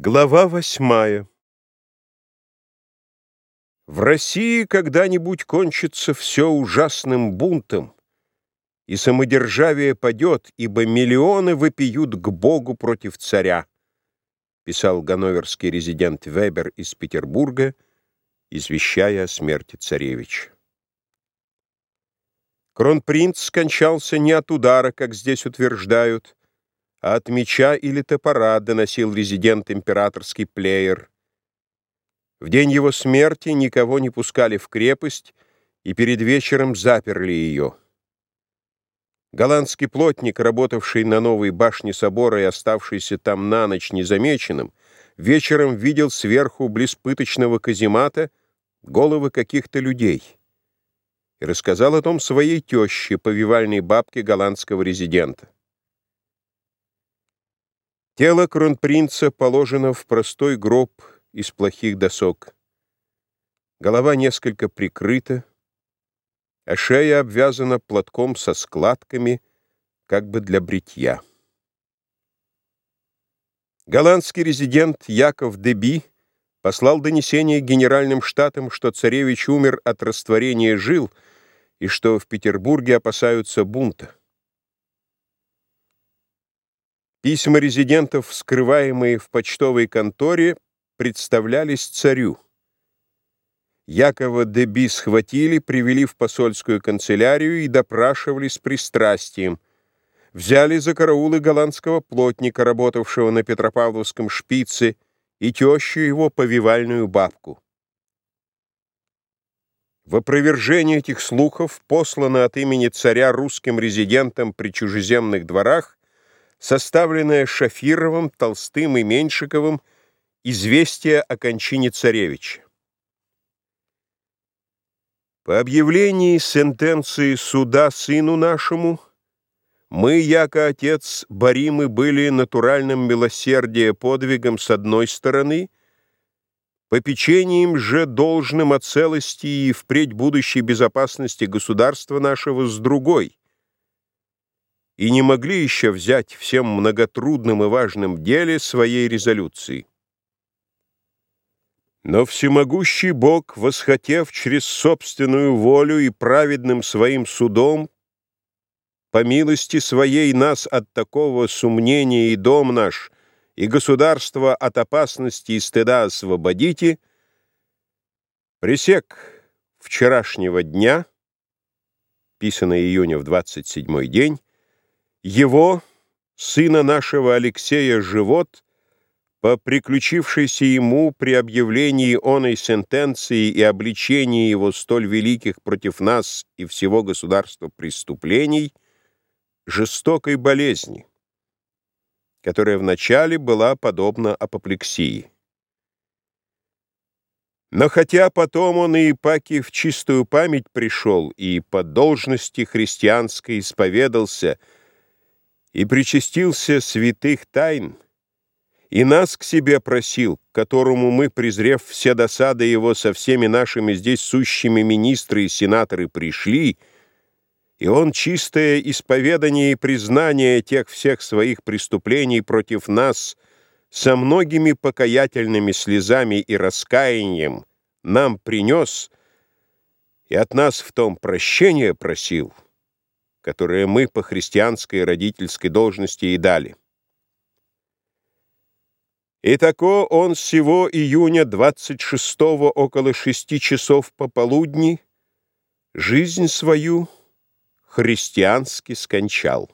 Глава восьмая В России когда-нибудь кончится все ужасным бунтом, и самодержавие падет, ибо миллионы вопиют к Богу против царя, писал ганноверский резидент Вебер из Петербурга, извещая о смерти царевича. Кронпринц скончался не от удара, как здесь утверждают, а от меча или топора доносил резидент императорский плеер. В день его смерти никого не пускали в крепость и перед вечером заперли ее. Голландский плотник, работавший на новой башне собора и оставшийся там на ночь незамеченным, вечером видел сверху близ пыточного каземата головы каких-то людей и рассказал о том своей теще, повивальной бабке голландского резидента. Тело кронпринца положено в простой гроб из плохих досок. Голова несколько прикрыта, а шея обвязана платком со складками, как бы для бритья. Голландский резидент Яков Деби послал донесение генеральным штатам, что царевич умер от растворения жил и что в Петербурге опасаются бунта. Письма резидентов, скрываемые в почтовой конторе, представлялись царю. Якова Деби схватили, привели в посольскую канцелярию и допрашивали с пристрастием. Взяли за караулы голландского плотника, работавшего на Петропавловском шпице, и тещу его повивальную бабку. В опровержение этих слухов послано от имени царя русским резидентам при чужеземных дворах составленное Шафировым, Толстым и Меньшиковым «Известие о кончине царевича». По объявлении сентенции суда сыну нашему, мы, яко отец, боримы были натуральным милосердие подвигом с одной стороны, попечением же должным о целости и впредь будущей безопасности государства нашего с другой, и не могли еще взять всем многотрудным и важным деле своей резолюции. Но всемогущий Бог, восхотев через собственную волю и праведным своим судом, по милости своей нас от такого сумнения и дом наш, и государство от опасности и стыда освободите, пресек вчерашнего дня, писано июня в 27 день, его, сына нашего Алексея, живот, по приключившейся ему при объявлении оной сентенции и обличении его столь великих против нас и всего государства преступлений, жестокой болезни, которая вначале была подобна апоплексии. Но хотя потом он и Ипаки в чистую память пришел и по должности христианской исповедался — и причастился святых тайн, и нас к себе просил, которому мы, презрев все досады его со всеми нашими здесь сущими министры и сенаторы, пришли, и он чистое исповедание и признание тех всех своих преступлений против нас со многими покаятельными слезами и раскаянием нам принес и от нас в том прощения просил» которое мы по христианской родительской должности и дали. Итако он всего июня 26-го около шести часов пополудни жизнь свою христиански скончал.